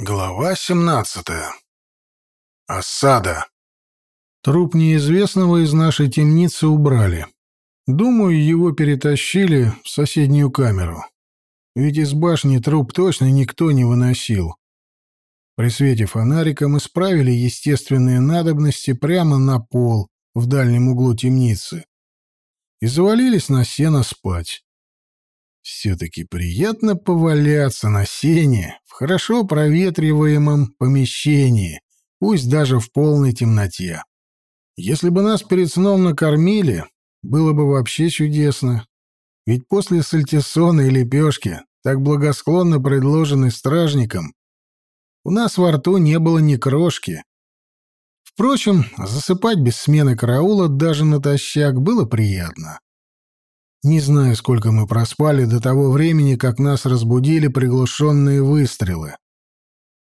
Глава 17. Осада. Труп неизвестного из нашей темницы убрали. Думаю, его перетащили в соседнюю камеру. Ведь из башни труп точно никто не выносил. При свете фонарика мы справили естественные надобности прямо на пол в дальнем углу темницы и завалились на сено спать. Все-таки приятно поваляться на сене в хорошо проветриваемом помещении, пусть даже в полной темноте. Если бы нас перед сном накормили, было бы вообще чудесно. Ведь после сальтисона и лепешки, так благосклонно предложенной стражником, у нас во рту не было ни крошки. Впрочем, засыпать без смены караула даже натощак было приятно. Не знаю, сколько мы проспали до того времени, как нас разбудили приглушенные выстрелы.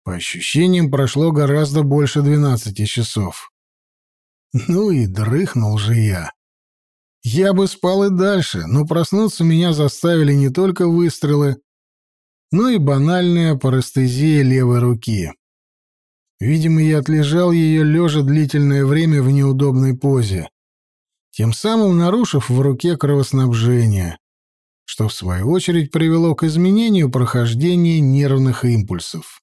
По ощущениям, прошло гораздо больше двенадцати часов. Ну и дрыхнул же я. Я бы спал и дальше, но проснуться меня заставили не только выстрелы, но и банальная парестезия левой руки. Видимо, я отлежал ее лежа длительное время в неудобной позе тем самым нарушив в руке кровоснабжение, что в свою очередь привело к изменению прохождения нервных импульсов.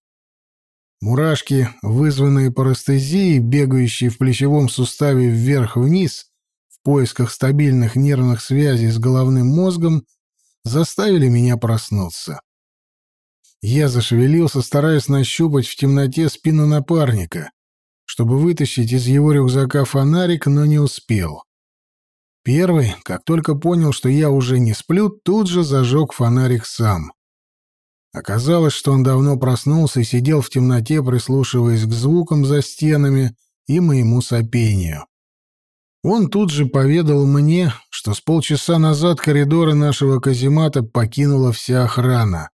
Мурашки, вызванные парестезией, бегающие в плечевом суставе вверх-вниз в поисках стабильных нервных связей с головным мозгом, заставили меня проснуться. Я зашевелился, стараясь нащупать в темноте спину напарника, чтобы вытащить из его рюкзака фонарик, но не успел. Первый, как только понял, что я уже не сплю, тут же зажег фонарик сам. Оказалось, что он давно проснулся и сидел в темноте, прислушиваясь к звукам за стенами и моему сопению. Он тут же поведал мне, что с полчаса назад коридоры нашего каземата покинула вся охрана,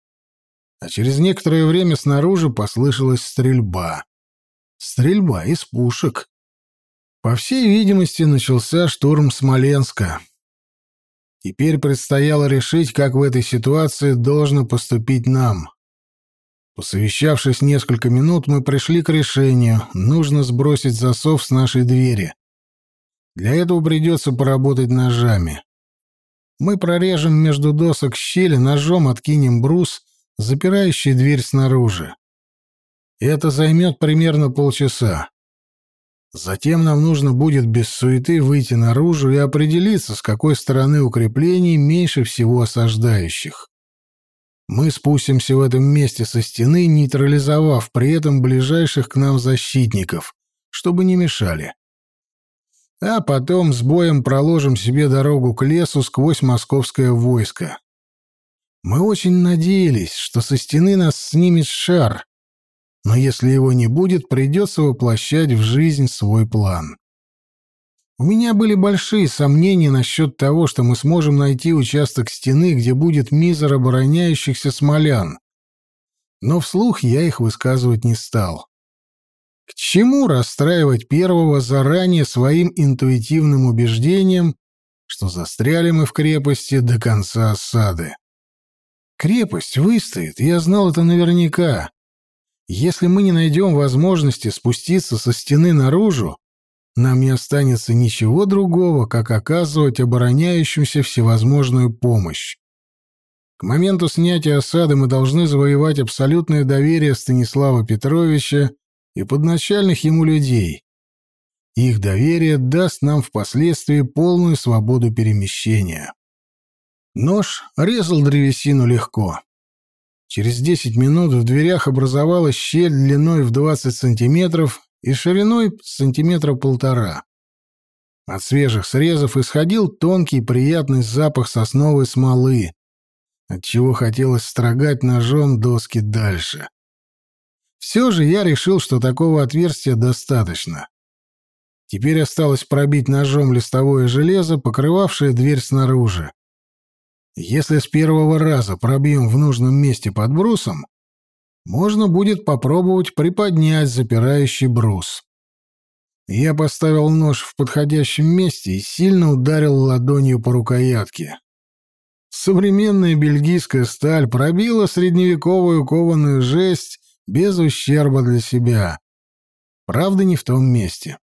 а через некоторое время снаружи послышалась стрельба. Стрельба из пушек. По всей видимости, начался штурм Смоленска. Теперь предстояло решить, как в этой ситуации должно поступить нам. Посовещавшись несколько минут, мы пришли к решению, нужно сбросить засов с нашей двери. Для этого придется поработать ножами. Мы прорежем между досок щели, ножом откинем брус, запирающий дверь снаружи. Это займет примерно полчаса. Затем нам нужно будет без суеты выйти наружу и определиться, с какой стороны укреплений меньше всего осаждающих. Мы спустимся в этом месте со стены, нейтрализовав при этом ближайших к нам защитников, чтобы не мешали. А потом с боем проложим себе дорогу к лесу сквозь московское войско. Мы очень надеялись, что со стены нас снимет шар, но если его не будет, придется воплощать в жизнь свой план. У меня были большие сомнения насчет того, что мы сможем найти участок стены, где будет мизер обороняющихся смолян. Но вслух я их высказывать не стал. К чему расстраивать первого заранее своим интуитивным убеждением, что застряли мы в крепости до конца осады? Крепость выстоит, я знал это наверняка. Если мы не найдем возможности спуститься со стены наружу, нам не останется ничего другого, как оказывать обороняющимся всевозможную помощь. К моменту снятия осады мы должны завоевать абсолютное доверие Станислава Петровича и подначальных ему людей. Их доверие даст нам впоследствии полную свободу перемещения. Нож резал древесину легко. Через 10 минут в дверях образовалась щель длиной в 20 сантиметров и шириной сантиметра полтора. От свежих срезов исходил тонкий приятный запах сосновой смолы, отчего хотелось строгать ножом доски дальше. Все же я решил, что такого отверстия достаточно. Теперь осталось пробить ножом листовое железо, покрывавшее дверь снаружи. Если с первого раза пробьем в нужном месте под брусом, можно будет попробовать приподнять запирающий брус. Я поставил нож в подходящем месте и сильно ударил ладонью по рукоятке. Современная бельгийская сталь пробила средневековую кованую жесть без ущерба для себя. Правда, не в том месте.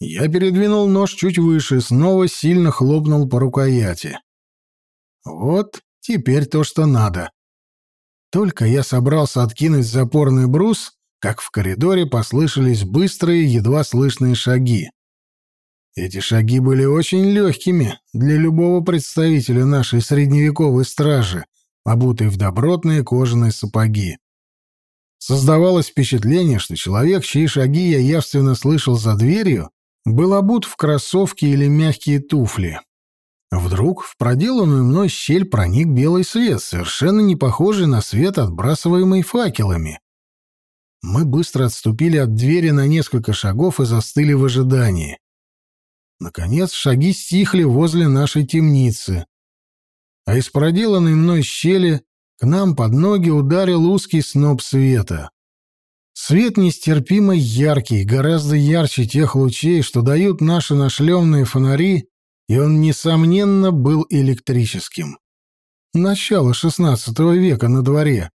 Я передвинул нож чуть выше, снова сильно хлопнул по рукояти. Вот теперь то, что надо. Только я собрался откинуть запорный брус, как в коридоре послышались быстрые, едва слышные шаги. Эти шаги были очень легкими для любого представителя нашей средневековой стражи, обутой в добротные кожаные сапоги. Создавалось впечатление, что человек, чьи шаги я явственно слышал за дверью, был обут в кроссовки или мягкие туфли. Вдруг в проделанную мной щель проник белый свет, совершенно не похожий на свет, отбрасываемый факелами. Мы быстро отступили от двери на несколько шагов и застыли в ожидании. Наконец шаги стихли возле нашей темницы, а из проделанной мной щели к нам под ноги ударил узкий сноп света. Свет нестерпимо яркий, гораздо ярче тех лучей, что дают наши нашлемные фонари, и он, несомненно, был электрическим. Начало XVI века на дворе.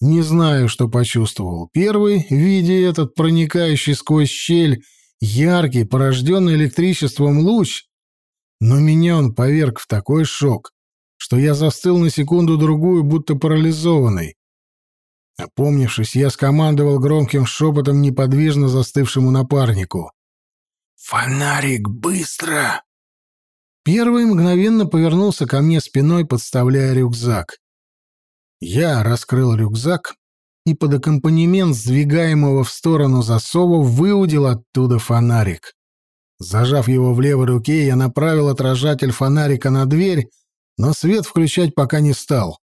Не знаю, что почувствовал первый, видя этот проникающий сквозь щель, яркий, порожденный электричеством луч, но меня он поверг в такой шок, что я застыл на секунду-другую, будто парализованный. Опомнившись, я скомандовал громким шепотом неподвижно застывшему напарнику. «Фонарик, быстро!» Первый мгновенно повернулся ко мне спиной, подставляя рюкзак. Я раскрыл рюкзак и под аккомпанемент сдвигаемого в сторону засова выудил оттуда фонарик. Зажав его в левой руке, я направил отражатель фонарика на дверь, но свет включать пока не стал.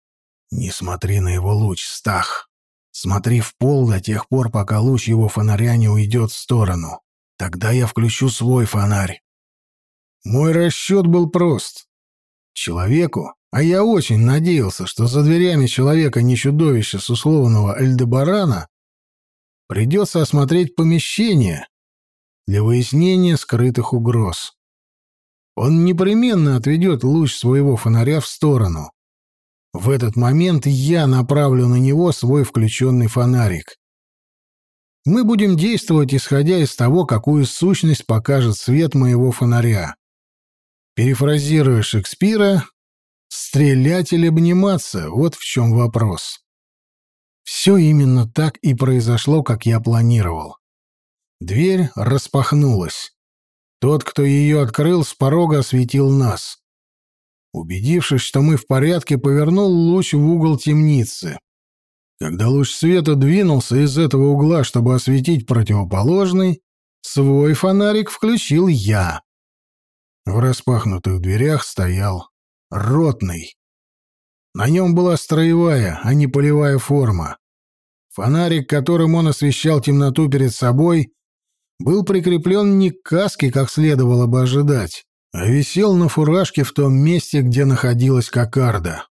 «Не смотри на его луч, Стах!» Смотри в пол до тех пор, пока луч его фонаря не уйдет в сторону. Тогда я включу свой фонарь. Мой расчет был прост. Человеку, а я очень надеялся, что за дверями человека не чудовище с условного Эльдебарана, придется осмотреть помещение для выяснения скрытых угроз. Он непременно отведет луч своего фонаря в сторону. В этот момент я направлю на него свой включенный фонарик. Мы будем действовать, исходя из того, какую сущность покажет свет моего фонаря. Перефразируя Шекспира, стрелять или обниматься — вот в чем вопрос. Все именно так и произошло, как я планировал. Дверь распахнулась. Тот, кто ее открыл, с порога осветил нас. Убедившись, что мы в порядке, повернул луч в угол темницы. Когда луч света двинулся из этого угла, чтобы осветить противоположный, свой фонарик включил я. В распахнутых дверях стоял ротный. На нем была строевая, а не полевая форма. Фонарик, которым он освещал темноту перед собой, был прикреплен не к каске, как следовало бы ожидать, а висел на фуражке в том месте, где находилась кокарда.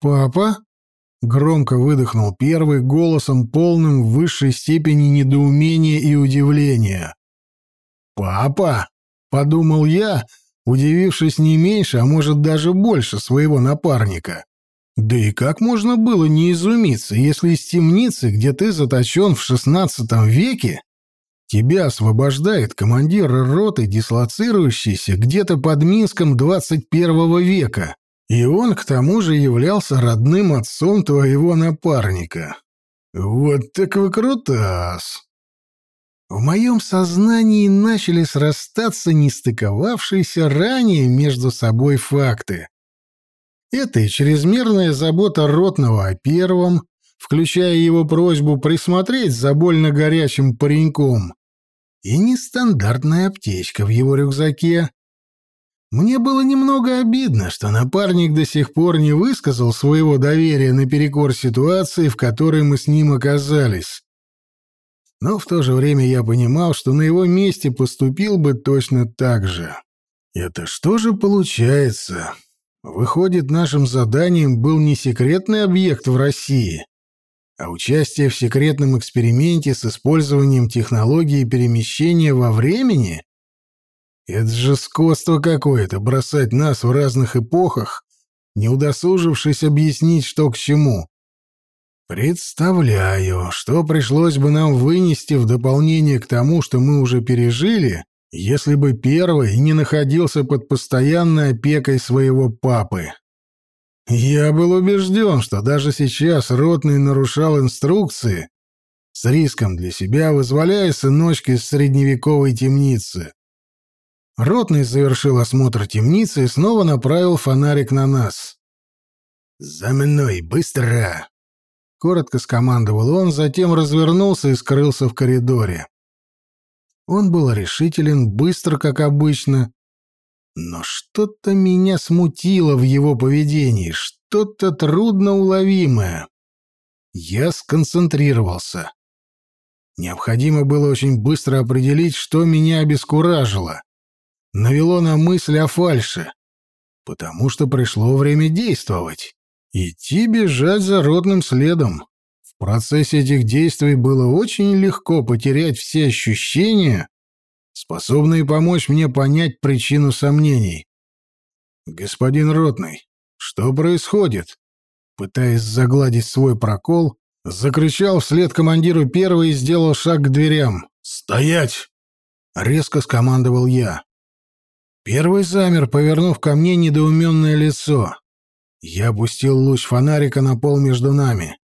«Папа?» — громко выдохнул первый, голосом полным в высшей степени недоумения и удивления. «Папа?» — подумал я, удивившись не меньше, а может даже больше своего напарника. Да и как можно было не изумиться, если из темницы, где ты заточен в шестнадцатом веке, Тебя освобождает командир роты, дислоцирующийся где-то под Минском 21 века. И он, к тому же, являлся родным отцом твоего напарника. Вот так выкрутас. В моем сознании начали срастаться нестыковавшиеся ранее между собой факты. Это и чрезмерная забота ротного о первом, включая его просьбу присмотреть за больно горячим пареньком, и нестандартная аптечка в его рюкзаке. Мне было немного обидно, что напарник до сих пор не высказал своего доверия наперекор ситуации, в которой мы с ним оказались. Но в то же время я понимал, что на его месте поступил бы точно так же. Это что же получается? Выходит, нашим заданием был не секретный объект в России, а участие в секретном эксперименте с использованием технологии перемещения во времени? Это же скотство какое-то бросать нас в разных эпохах, не удосужившись объяснить, что к чему. Представляю, что пришлось бы нам вынести в дополнение к тому, что мы уже пережили, если бы первый не находился под постоянной опекой своего папы. Я был убежден, что даже сейчас Ротный нарушал инструкции, с риском для себя вызволяя сыночка из средневековой темницы. Ротный завершил осмотр темницы и снова направил фонарик на нас. «За мной, быстро!» Коротко скомандовал он, затем развернулся и скрылся в коридоре. Он был решителен, быстро, как обычно, но что-то меня смутило в его поведении, что-то трудноуловимое. Я сконцентрировался. Необходимо было очень быстро определить, что меня обескуражило. Навело на мысль о фальше. Потому что пришло время действовать. Идти бежать за родным следом. В процессе этих действий было очень легко потерять все ощущения, способные помочь мне понять причину сомнений. «Господин Ротный, что происходит?» Пытаясь загладить свой прокол, Закричал вслед командиру первый и сделал шаг к дверям. «Стоять!» — резко скомандовал я. Первый замер, повернув ко мне недоуменное лицо. Я опустил луч фонарика на пол между нами.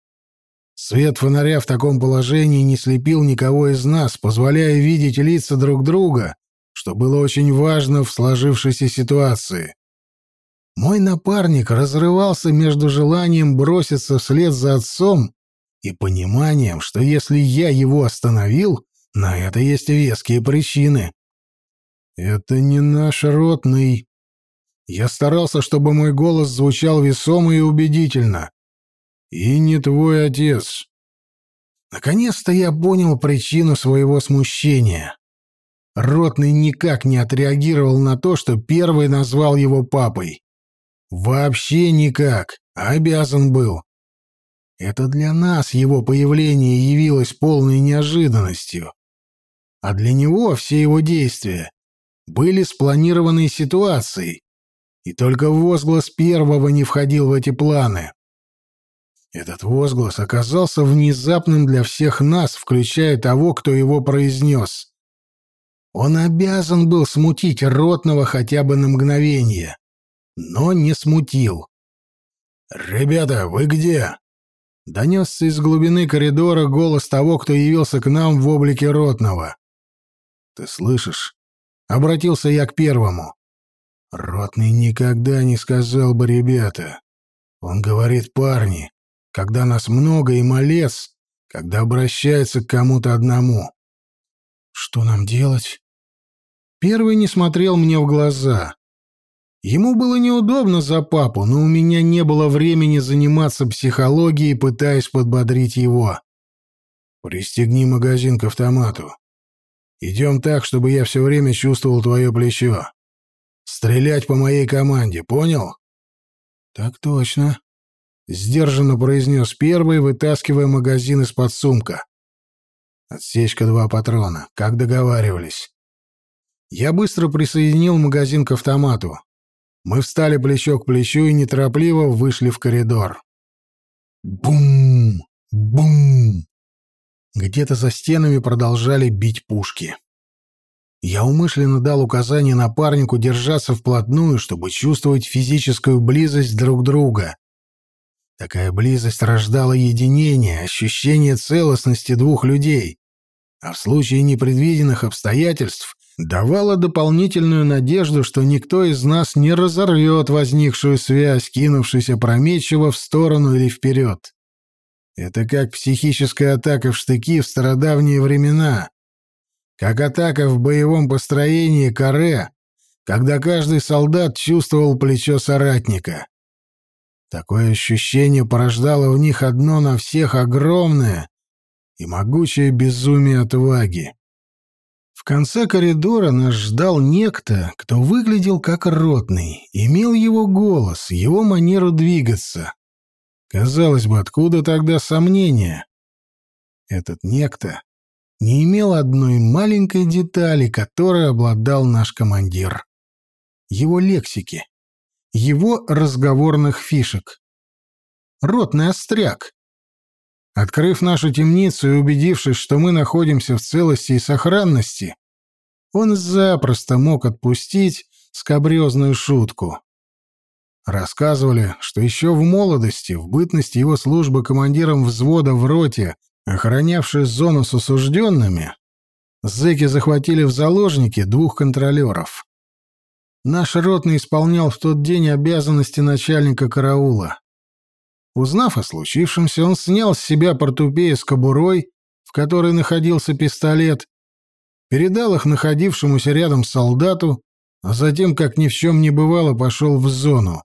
Свет фонаря в таком положении не слепил никого из нас, позволяя видеть лица друг друга, что было очень важно в сложившейся ситуации. Мой напарник разрывался между желанием броситься вслед за отцом и пониманием, что если я его остановил, на это есть веские причины. Это не наш ротный. Я старался, чтобы мой голос звучал весомо и убедительно. И не твой отец. Наконец-то я понял причину своего смущения. Ротный никак не отреагировал на то, что первый назвал его папой. Вообще никак, а обязан был. Это для нас его появление явилось полной неожиданностью. А для него все его действия были спланированной ситуацией, и только возглас первого не входил в эти планы. Этот возглас оказался внезапным для всех нас, включая того, кто его произнес. Он обязан был смутить Ротного хотя бы на мгновение, но не смутил. «Ребята, вы где?» Донесся из глубины коридора голос того, кто явился к нам в облике ротного. «Ты слышишь?» — обратился я к первому. «Ротный никогда не сказал бы ребята. Он говорит парни, когда нас много и малец, когда обращается к кому-то одному. Что нам делать?» Первый не смотрел мне в глаза. Ему было неудобно за папу, но у меня не было времени заниматься психологией, пытаясь подбодрить его. «Пристегни магазин к автомату. Идем так, чтобы я все время чувствовал твое плечо. Стрелять по моей команде, понял?» «Так точно», — сдержанно произнес первый, вытаскивая магазин из-под сумка. «Отсечка два патрона, как договаривались». Я быстро присоединил магазин к автомату. Мы встали плечо к плечу и неторопливо вышли в коридор. Бум! Бум! Где-то за стенами продолжали бить пушки. Я умышленно дал указание напарнику держаться вплотную, чтобы чувствовать физическую близость друг друга. Такая близость рождала единение, ощущение целостности двух людей, а в случае непредвиденных обстоятельств давала дополнительную надежду, что никто из нас не разорвет возникшую связь, кинувшись опрометчиво в сторону или вперед. Это как психическая атака в штыки в стародавние времена, как атака в боевом построении каре, когда каждый солдат чувствовал плечо соратника. Такое ощущение порождало в них одно на всех огромное и могучее безумие отваги. В конце коридора нас ждал некто, кто выглядел как ротный, имел его голос, его манеру двигаться. Казалось бы, откуда тогда сомнения? Этот некто не имел одной маленькой детали, которой обладал наш командир. Его лексики, его разговорных фишек. Ротный остряк. Открыв нашу темницу и убедившись, что мы находимся в целости и сохранности, он запросто мог отпустить скобрезную шутку. Рассказывали, что еще в молодости, в бытности его службы командиром взвода в роте, охранявшей зону с осужденными, зэки захватили в заложники двух контролеров. Наш ротный исполнял в тот день обязанности начальника караула. Узнав о случившемся, он снял с себя портупея с кобурой, в которой находился пистолет, передал их находившемуся рядом солдату, а затем, как ни в чем не бывало, пошел в зону.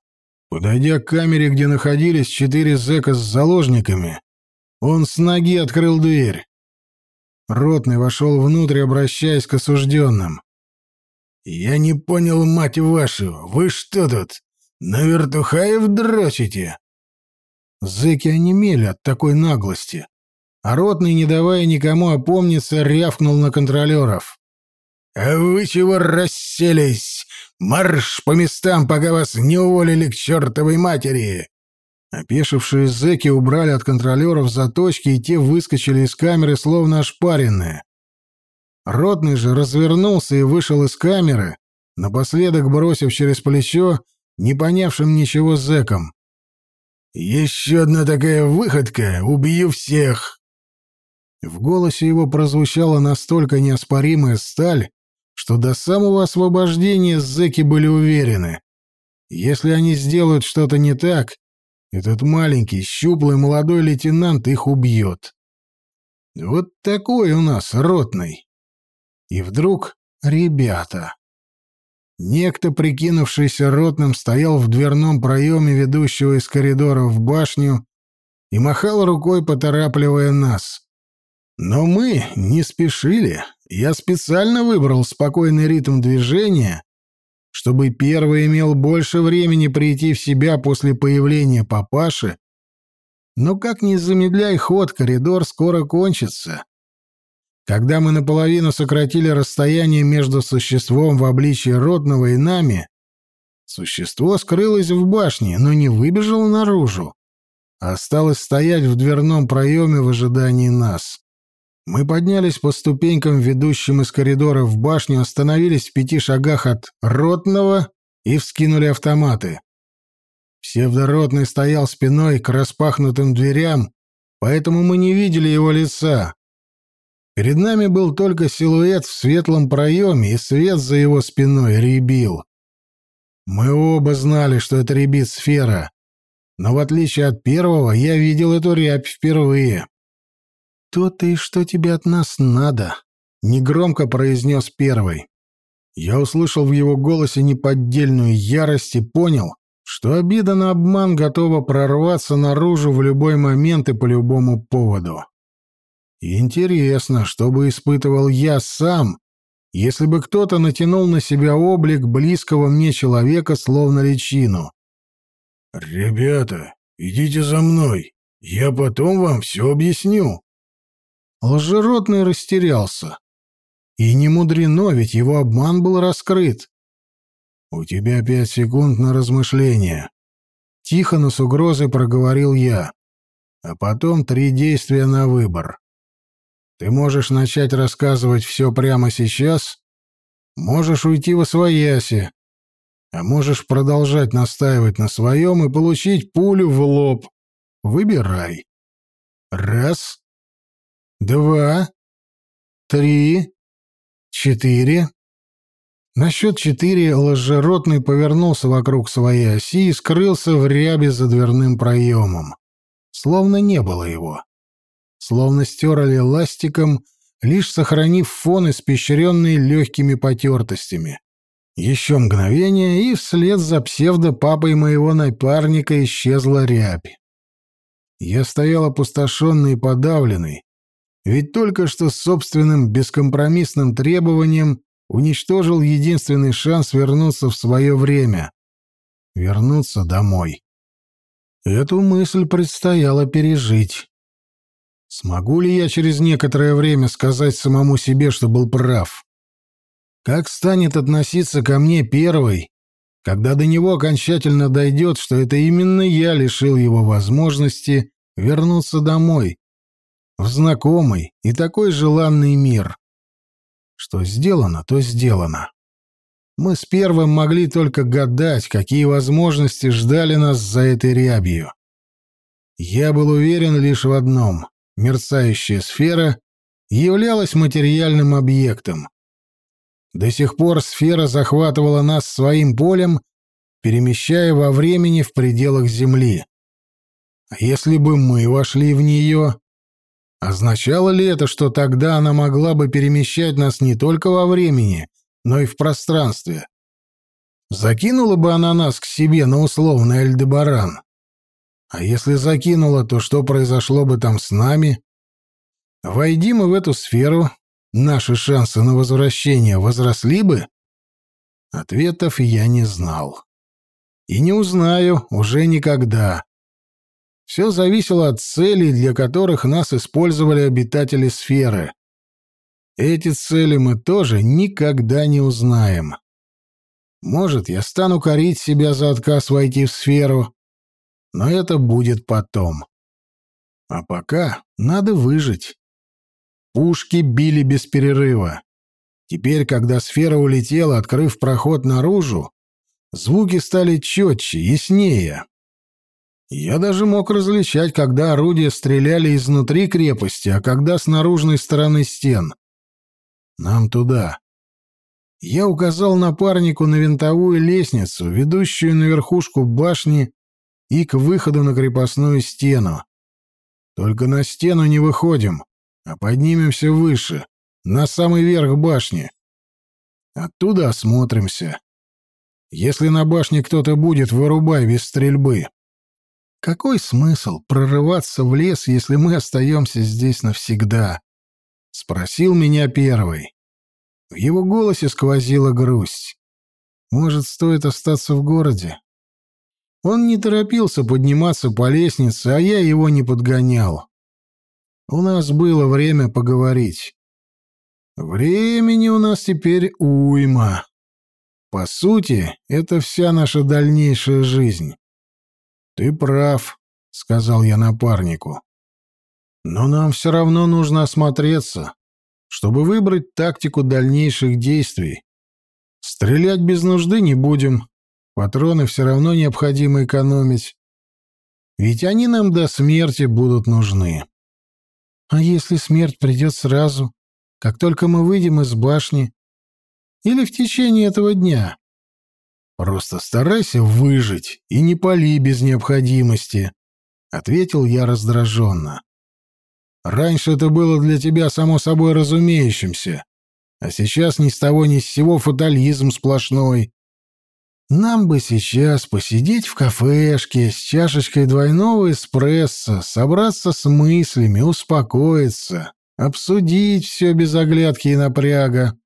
Подойдя к камере, где находились четыре зэка с заложниками, он с ноги открыл дверь. Ротный вошел внутрь, обращаясь к осужденным. «Я не понял, мать вашу, вы что тут, на вертухаев дрочите?» Зэки онемели от такой наглости, а Ротный, не давая никому опомниться, рявкнул на контролеров. «А вы чего расселись? Марш по местам, пока вас не уволили к чертовой матери!» Опешившие зэки убрали от контролеров заточки, и те выскочили из камеры, словно ошпаренные. Ротный же развернулся и вышел из камеры, напоследок бросив через плечо не понявшим ничего зэкам. «Еще одна такая выходка! Убью всех!» В голосе его прозвучала настолько неоспоримая сталь, что до самого освобождения зэки были уверены. Если они сделают что-то не так, этот маленький, щуплый молодой лейтенант их убьет. Вот такой у нас ротный. И вдруг ребята. Некто, прикинувшийся ротным, стоял в дверном проеме ведущего из коридора в башню и махал рукой, поторапливая нас. Но мы не спешили. Я специально выбрал спокойный ритм движения, чтобы первый имел больше времени прийти в себя после появления папаши. Но как ни замедляй ход, коридор скоро кончится. Когда мы наполовину сократили расстояние между существом в обличии родного и нами, существо скрылось в башне, но не выбежало наружу, а осталось стоять в дверном проеме в ожидании нас. Мы поднялись по ступенькам, ведущим из коридора в башню, остановились в пяти шагах от ротного и вскинули автоматы. Псевдоротный стоял спиной к распахнутым дверям, поэтому мы не видели его лица. Перед нами был только силуэт в светлом проеме, и свет за его спиной рябил. Мы оба знали, что это рябит сфера, но в отличие от первого я видел эту рябь впервые кто ты и что тебе от нас надо?» — негромко произнес первый. Я услышал в его голосе неподдельную ярость и понял, что обида на обман готова прорваться наружу в любой момент и по любому поводу. Интересно, что бы испытывал я сам, если бы кто-то натянул на себя облик близкого мне человека, словно личину. «Ребята, идите за мной, я потом вам все объясню», Лжеротный растерялся. И не мудрено, ведь его обман был раскрыт. «У тебя пять секунд на размышление». Тихо, но с угрозой проговорил я. А потом три действия на выбор. Ты можешь начать рассказывать все прямо сейчас, можешь уйти во свояси, а можешь продолжать настаивать на своем и получить пулю в лоб. Выбирай. Раз два, три, четыре. На счет четыре лжеротный повернулся вокруг своей оси и скрылся в рябе за дверным проемом. Словно не было его. Словно стерли ластиком, лишь сохранив фон, испещренный легкими потертостями. Еще мгновение, и вслед за псевдопапой моего напарника исчезла рябь. Я стоял опустошенный и подавленный, ведь только что с собственным бескомпромиссным требованием уничтожил единственный шанс вернуться в свое время. Вернуться домой. Эту мысль предстояло пережить. Смогу ли я через некоторое время сказать самому себе, что был прав? Как станет относиться ко мне первый, когда до него окончательно дойдет, что это именно я лишил его возможности вернуться домой, в знакомый и такой желанный мир. Что сделано, то сделано. Мы с первым могли только гадать, какие возможности ждали нас за этой рябью. Я был уверен лишь в одном — мерцающая сфера являлась материальным объектом. До сих пор сфера захватывала нас своим полем, перемещая во времени в пределах Земли. А если бы мы вошли в нее, означало ли это, что тогда она могла бы перемещать нас не только во времени, но и в пространстве? Закинула бы она нас к себе на условный Альдебаран? А если закинула, то что произошло бы там с нами? Войди мы в эту сферу, наши шансы на возвращение возросли бы? Ответов я не знал. И не узнаю уже никогда. Все зависело от целей, для которых нас использовали обитатели сферы. Эти цели мы тоже никогда не узнаем. Может, я стану корить себя за отказ войти в сферу, но это будет потом. А пока надо выжить. Пушки били без перерыва. Теперь, когда сфера улетела, открыв проход наружу, звуки стали четче, яснее. Я даже мог различать, когда орудия стреляли изнутри крепости, а когда с наружной стороны стен. Нам туда. Я указал напарнику на винтовую лестницу, ведущую на верхушку башни и к выходу на крепостную стену. Только на стену не выходим а поднимемся выше, на самый верх башни. Оттуда осмотримся. Если на башне кто-то будет, вырубай без стрельбы. Какой смысл прорываться в лес, если мы остаемся здесь навсегда? Спросил меня первый. В его голосе сквозила грусть. Может, стоит остаться в городе? Он не торопился подниматься по лестнице, а я его не подгонял. У нас было время поговорить. Времени у нас теперь уйма. По сути, это вся наша дальнейшая жизнь. Ты прав, сказал я напарнику. Но нам все равно нужно осмотреться, чтобы выбрать тактику дальнейших действий. Стрелять без нужды не будем. Патроны все равно необходимо экономить. Ведь они нам до смерти будут нужны. А если смерть придет сразу, как только мы выйдем из башни? Или в течение этого дня? Просто старайся выжить и не пали без необходимости, — ответил я раздраженно. Раньше это было для тебя само собой разумеющимся, а сейчас ни с того ни с сего фатализм сплошной. Нам бы сейчас посидеть в кафешке с чашечкой двойного эспрессо, собраться с мыслями, успокоиться, обсудить все без оглядки и напряга,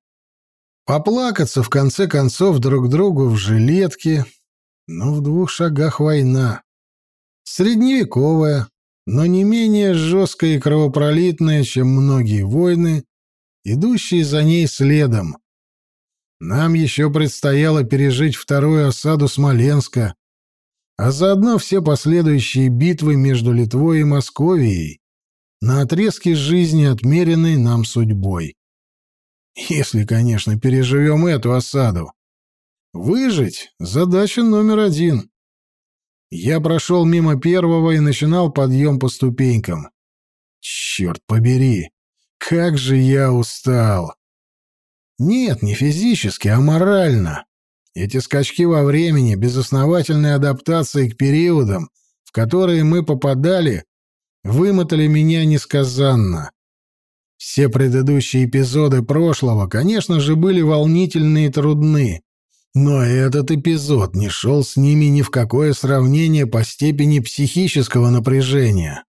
поплакаться в конце концов друг другу в жилетке, но в двух шагах война. Средневековая, но не менее жесткая и кровопролитная, чем многие войны, идущие за ней следом. Нам еще предстояло пережить вторую осаду Смоленска, а заодно все последующие битвы между Литвой и Московией на отрезке жизни, отмеренной нам судьбой. Если, конечно, переживем эту осаду. Выжить — задача номер один. Я прошел мимо первого и начинал подъем по ступенькам. Черт побери, как же я устал! Нет, не физически, а морально. Эти скачки во времени, безосновательные адаптации к периодам, в которые мы попадали, вымотали меня несказанно. Все предыдущие эпизоды прошлого, конечно же, были волнительны и трудны, но этот эпизод не шел с ними ни в какое сравнение по степени психического напряжения.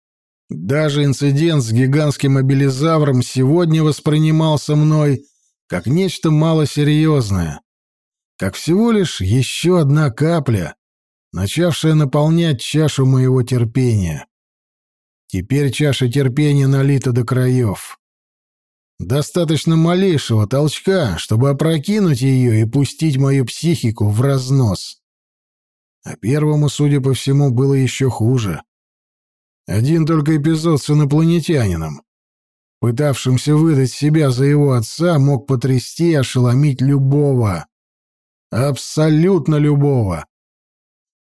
Даже инцидент с гигантским мобилизавром сегодня воспринимался мной как нечто малосерьезное, как всего лишь еще одна капля, начавшая наполнять чашу моего терпения. Теперь чаша терпения налита до краев. Достаточно малейшего толчка, чтобы опрокинуть ее и пустить мою психику в разнос. А первому, судя по всему, было еще хуже. Один только эпизод с инопланетянином, пытавшимся выдать себя за его отца, мог потрясти и ошеломить любого. Абсолютно любого.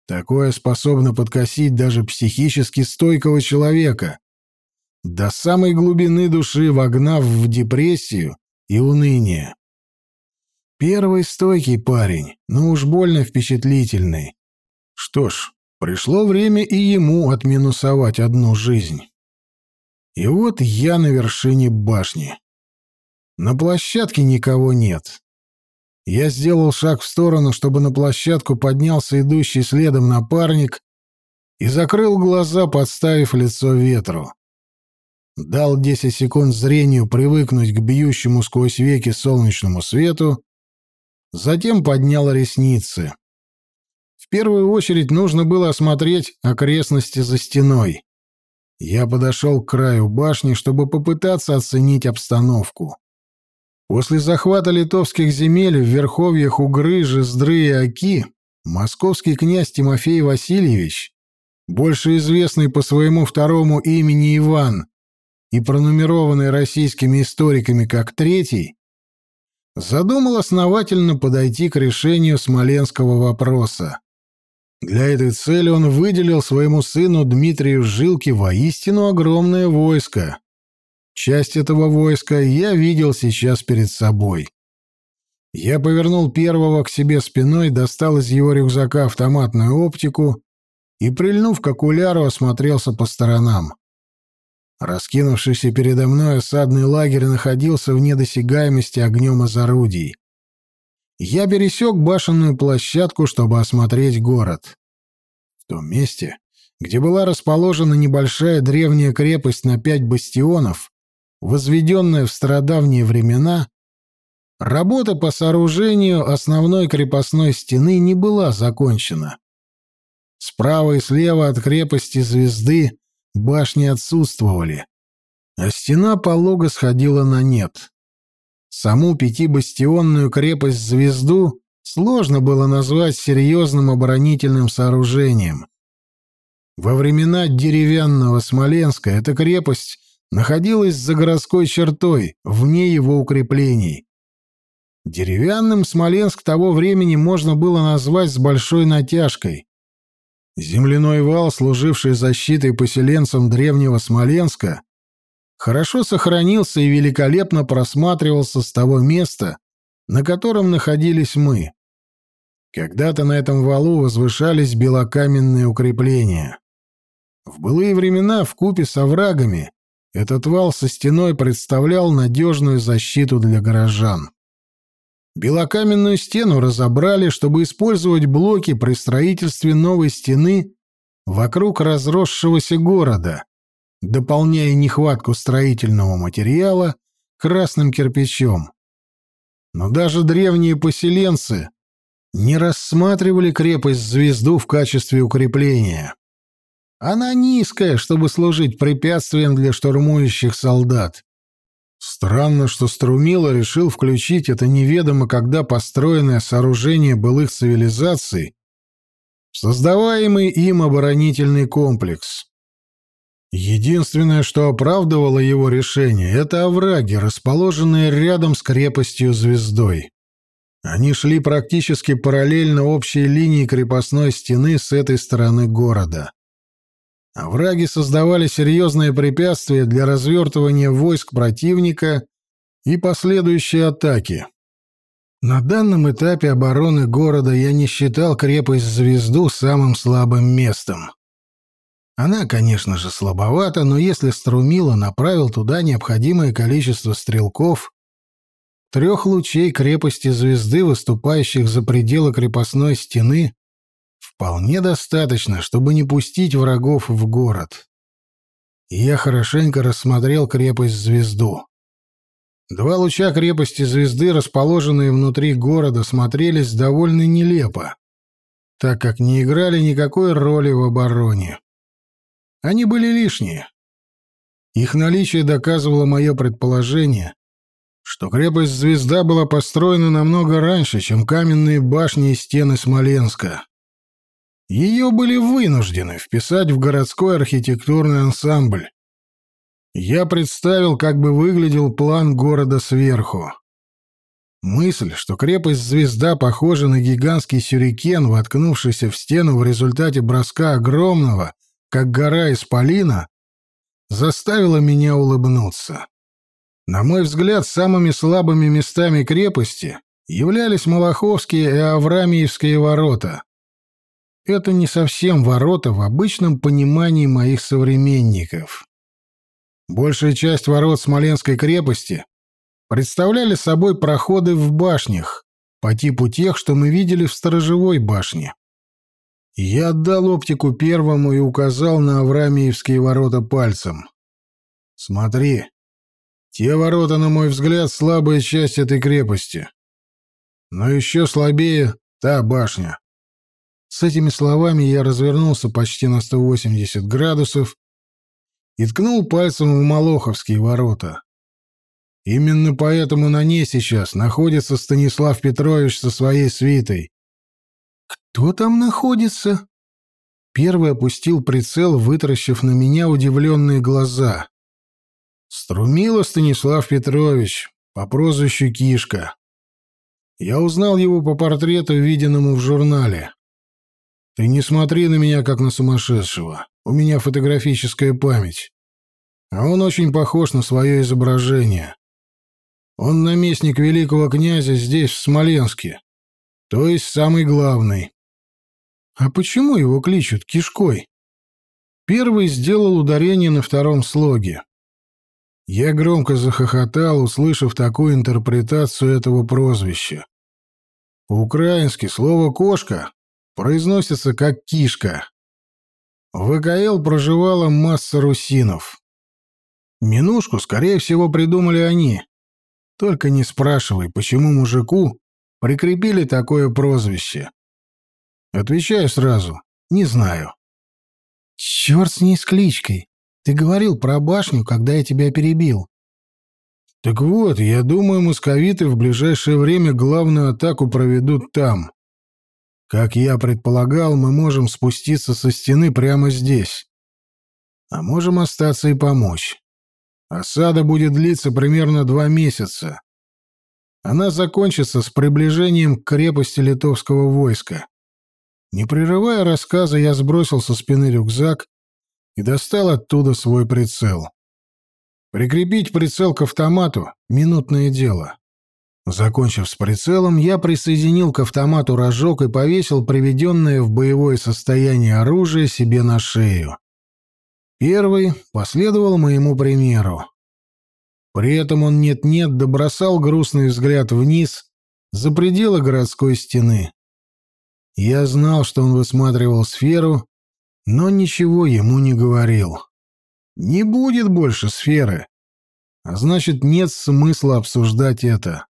Такое способно подкосить даже психически стойкого человека, до самой глубины души вогнав в депрессию и уныние. Первый стойкий парень, но уж больно впечатлительный. Что ж, пришло время и ему отминусовать одну жизнь. И вот я на вершине башни. На площадке никого нет. Я сделал шаг в сторону, чтобы на площадку поднялся идущий следом напарник и закрыл глаза, подставив лицо ветру. Дал 10 секунд зрению привыкнуть к бьющему сквозь веки солнечному свету, затем поднял ресницы. В первую очередь нужно было осмотреть окрестности за стеной. Я подошел к краю башни, чтобы попытаться оценить обстановку. После захвата литовских земель в верховьях Угры, Жиздры и Оки московский князь Тимофей Васильевич, больше известный по своему второму имени Иван и пронумерованный российскими историками как Третий, задумал основательно подойти к решению смоленского вопроса. Для этой цели он выделил своему сыну Дмитрию Жилке воистину огромное войско. Часть этого войска я видел сейчас перед собой. Я повернул первого к себе спиной, достал из его рюкзака автоматную оптику и, прильнув к окуляру, осмотрелся по сторонам. Раскинувшийся передо мной осадный лагерь находился в недосягаемости огнем из орудий я пересек башенную площадку, чтобы осмотреть город. В том месте, где была расположена небольшая древняя крепость на пять бастионов, возведенная в стародавние времена, работа по сооружению основной крепостной стены не была закончена. Справа и слева от крепости звезды башни отсутствовали, а стена полого сходила на нет. Саму пятибастионную крепость-звезду сложно было назвать серьезным оборонительным сооружением. Во времена деревянного Смоленска эта крепость находилась за городской чертой, вне его укреплений. Деревянным Смоленск того времени можно было назвать с большой натяжкой. Земляной вал, служивший защитой поселенцам древнего Смоленска, хорошо сохранился и великолепно просматривался с того места, на котором находились мы. Когда-то на этом валу возвышались белокаменные укрепления. В былые времена в купе с оврагами этот вал со стеной представлял надежную защиту для горожан. Белокаменную стену разобрали, чтобы использовать блоки при строительстве новой стены вокруг разросшегося города, дополняя нехватку строительного материала красным кирпичом. Но даже древние поселенцы не рассматривали крепость-звезду в качестве укрепления. Она низкая, чтобы служить препятствием для штурмующих солдат. Странно, что Струмила решил включить это неведомо когда построенное сооружение былых цивилизаций в создаваемый им оборонительный комплекс. Единственное, что оправдывало его решение, это овраги, расположенные рядом с крепостью Звездой. Они шли практически параллельно общей линии крепостной стены с этой стороны города. Овраги создавали серьезные препятствия для развертывания войск противника и последующей атаки. На данном этапе обороны города я не считал крепость Звезду самым слабым местом. Она, конечно же, слабовата, но если Струмила направил туда необходимое количество стрелков, трех лучей крепости звезды, выступающих за пределы крепостной стены, вполне достаточно, чтобы не пустить врагов в город. я хорошенько рассмотрел крепость-звезду. Два луча крепости звезды, расположенные внутри города, смотрелись довольно нелепо, так как не играли никакой роли в обороне. Они были лишние. Их наличие доказывало мое предположение, что крепость Звезда была построена намного раньше, чем каменные башни и стены Смоленска. Ее были вынуждены вписать в городской архитектурный ансамбль. Я представил, как бы выглядел план города сверху. Мысль, что крепость-звезда похожа на гигантский сюрикен, воткнувшийся в стену в результате броска огромного, как гора Исполина, заставила меня улыбнуться. На мой взгляд, самыми слабыми местами крепости являлись Малаховские и Аврамиевские ворота. Это не совсем ворота в обычном понимании моих современников. Большая часть ворот Смоленской крепости представляли собой проходы в башнях, по типу тех, что мы видели в сторожевой башне. Я отдал оптику первому и указал на Аврамиевские ворота пальцем. «Смотри, те ворота, на мой взгляд, слабая часть этой крепости. Но еще слабее та башня». С этими словами я развернулся почти на 180 градусов и ткнул пальцем в Молоховские ворота. Именно поэтому на ней сейчас находится Станислав Петрович со своей свитой. «Кто там находится?» Первый опустил прицел, вытаращив на меня удивленные глаза. Струмила Станислав Петрович по прозвищу Кишка. Я узнал его по портрету, виденному в журнале. Ты не смотри на меня, как на сумасшедшего. У меня фотографическая память. А он очень похож на свое изображение. Он наместник великого князя здесь, в Смоленске. То есть самый главный. А почему его кличут Кишкой? Первый сделал ударение на втором слоге. Я громко захохотал, услышав такую интерпретацию этого прозвища. По-украински слово «кошка» произносится как «кишка». В ВКЛ проживала масса русинов. Минушку, скорее всего, придумали они. Только не спрашивай, почему мужику прикрепили такое прозвище. Отвечаю сразу, не знаю. Черт с ней с кличкой. Ты говорил про башню, когда я тебя перебил. Так вот, я думаю, московиты в ближайшее время главную атаку проведут там. Как я предполагал, мы можем спуститься со стены прямо здесь. А можем остаться и помочь. Осада будет длиться примерно два месяца. Она закончится с приближением к крепости литовского войска. Не прерывая рассказа, я сбросил со спины рюкзак и достал оттуда свой прицел. Прикрепить прицел к автомату — минутное дело. Закончив с прицелом, я присоединил к автомату рожок и повесил приведенное в боевое состояние оружие себе на шею. Первый последовал моему примеру. При этом он нет-нет добросал грустный взгляд вниз, за пределы городской стены. Я знал, что он высматривал сферу, но ничего ему не говорил. Не будет больше сферы, а значит, нет смысла обсуждать это.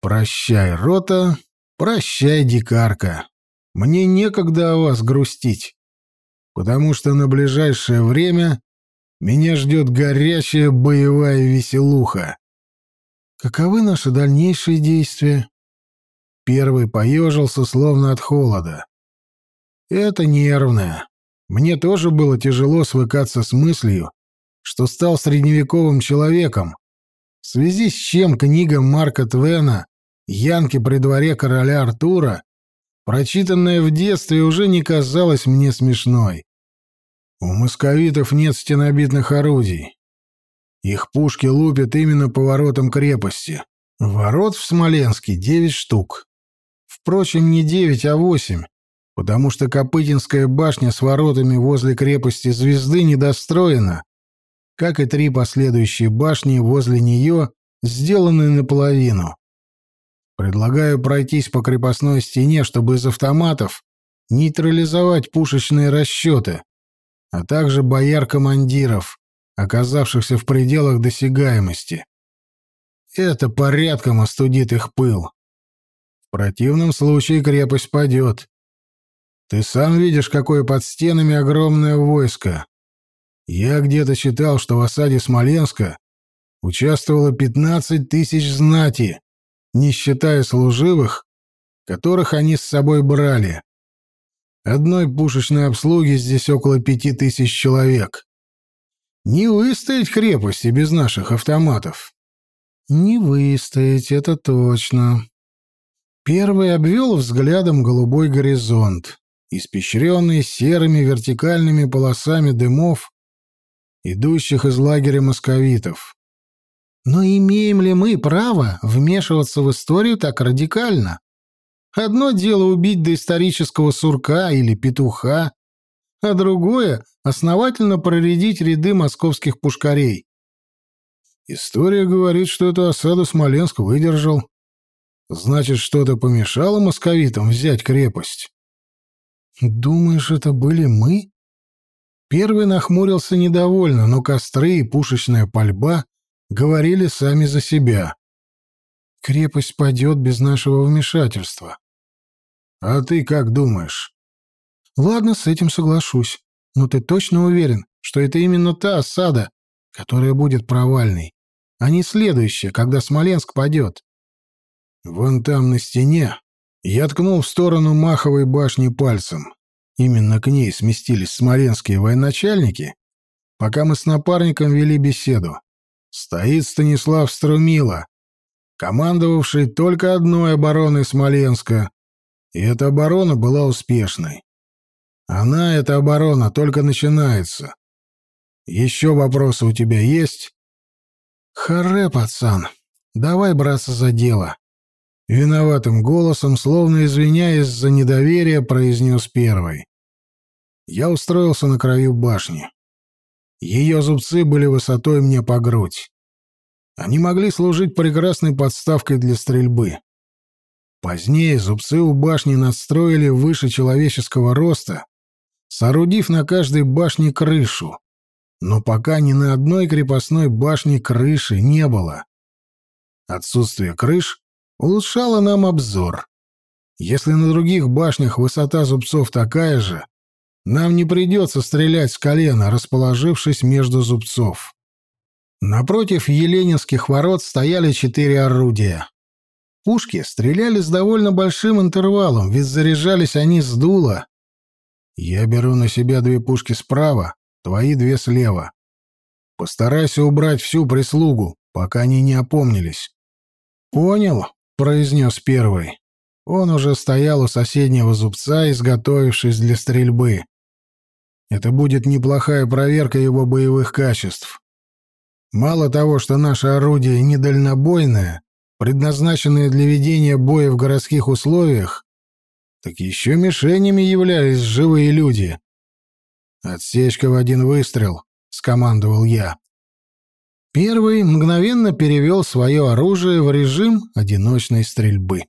Прощай, рота, прощай, дикарка. Мне некогда о вас грустить потому что на ближайшее время меня ждет горячая боевая веселуха. Каковы наши дальнейшие действия? Первый поежился, словно от холода. Это нервное. Мне тоже было тяжело свыкаться с мыслью, что стал средневековым человеком, в связи с чем книга Марка Твена «Янки при дворе короля Артура», прочитанная в детстве, уже не казалась мне смешной. У московитов нет стенобитных орудий. Их пушки лупят именно по воротам крепости. Ворот в Смоленске девять штук. Впрочем, не девять, а восемь, потому что Копытинская башня с воротами возле крепости Звезды недостроена, как и три последующие башни возле нее, сделанные наполовину. Предлагаю пройтись по крепостной стене, чтобы из автоматов нейтрализовать пушечные расчеты, а также бояр-командиров, оказавшихся в пределах досягаемости. Это порядком остудит их пыл. В противном случае крепость падет. Ты сам видишь, какое под стенами огромное войско. Я где-то читал, что в осаде Смоленска участвовало 15 тысяч знати, не считая служивых, которых они с собой брали. Одной пушечной обслуги здесь около пяти тысяч человек. Не выстоять крепости без наших автоматов. Не выстоять, это точно. Первый обвел взглядом голубой горизонт, испещренный серыми вертикальными полосами дымов, идущих из лагеря московитов. Но имеем ли мы право вмешиваться в историю так радикально? Одно дело убить доисторического сурка или петуха, а другое — основательно проредить ряды московских пушкарей. История говорит, что эту осаду Смоленск выдержал. Значит, что-то помешало московитам взять крепость. Думаешь, это были мы? Первый нахмурился недовольно, но костры и пушечная пальба говорили сами за себя. Крепость падет без нашего вмешательства. А ты как думаешь? Ладно, с этим соглашусь. Но ты точно уверен, что это именно та осада, которая будет провальной, а не следующая, когда Смоленск падет? Вон там на стене я ткнул в сторону Маховой башни пальцем. Именно к ней сместились смоленские военачальники, пока мы с напарником вели беседу. Стоит Станислав Струмила, командовавший только одной обороной Смоленска, и эта оборона была успешной. Она, эта оборона, только начинается. Еще вопросы у тебя есть? Харе, пацан, давай браться за дело. Виноватым голосом, словно извиняясь за недоверие, произнес первый. Я устроился на краю башни. Ее зубцы были высотой мне по грудь. Они могли служить прекрасной подставкой для стрельбы. Позднее зубцы у башни надстроили выше человеческого роста, соорудив на каждой башне крышу. Но пока ни на одной крепостной башне крыши не было. Отсутствие крыш улучшало нам обзор. Если на других башнях высота зубцов такая же, нам не придется стрелять с колена, расположившись между зубцов. Напротив Еленинских ворот стояли четыре орудия. Пушки стреляли с довольно большим интервалом, ведь заряжались они с дула. Я беру на себя две пушки справа, твои две слева. Постарайся убрать всю прислугу, пока они не опомнились. «Понял», — произнес первый. Он уже стоял у соседнего зубца, изготовившись для стрельбы. Это будет неплохая проверка его боевых качеств. Мало того, что наше орудие недальнобойное, предназначенное для ведения боя в городских условиях, так еще мишенями являлись живые люди. «Отсечка в один выстрел», — скомандовал я. Первый мгновенно перевел свое оружие в режим одиночной стрельбы.